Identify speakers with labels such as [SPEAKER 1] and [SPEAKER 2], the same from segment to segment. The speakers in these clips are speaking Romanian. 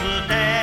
[SPEAKER 1] Từ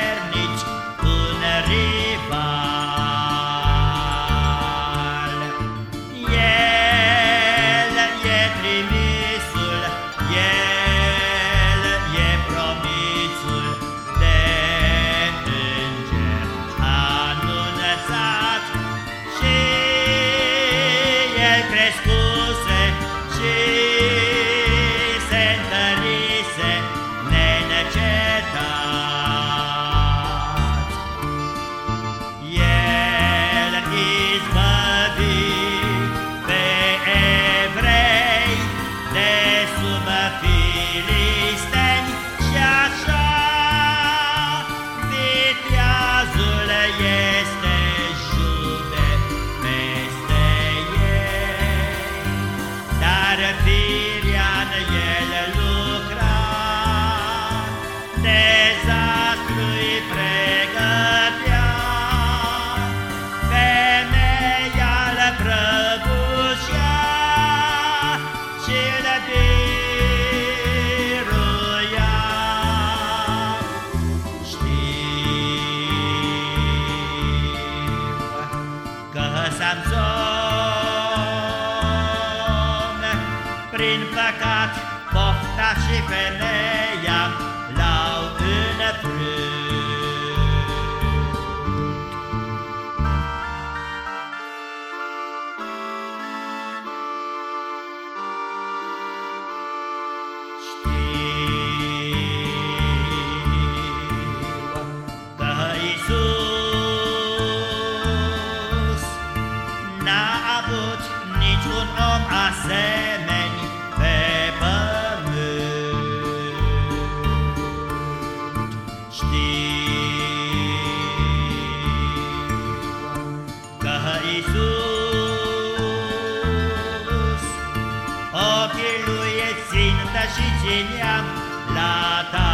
[SPEAKER 1] canzone Prin păcat, pofta și venei semeni pe pământ. Știu că Iisus ochii lui e țintă și țineam la ta.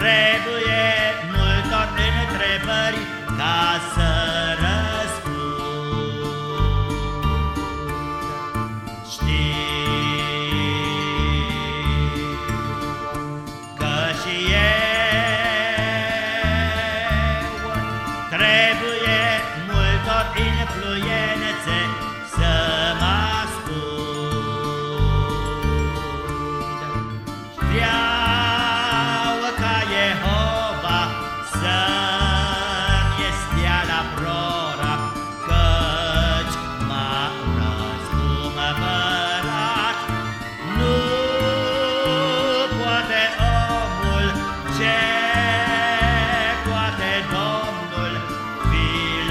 [SPEAKER 1] Rebus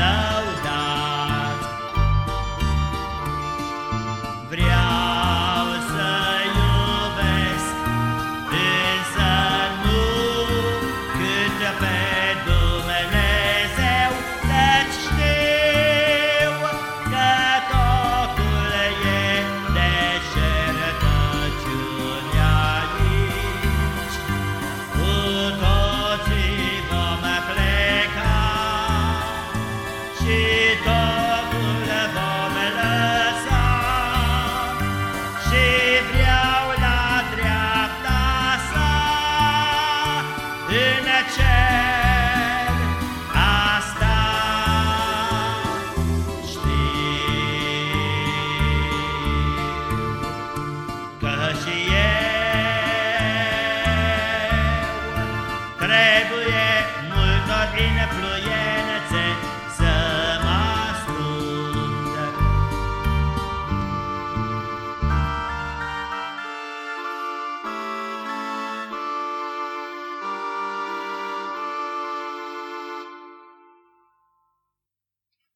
[SPEAKER 1] now.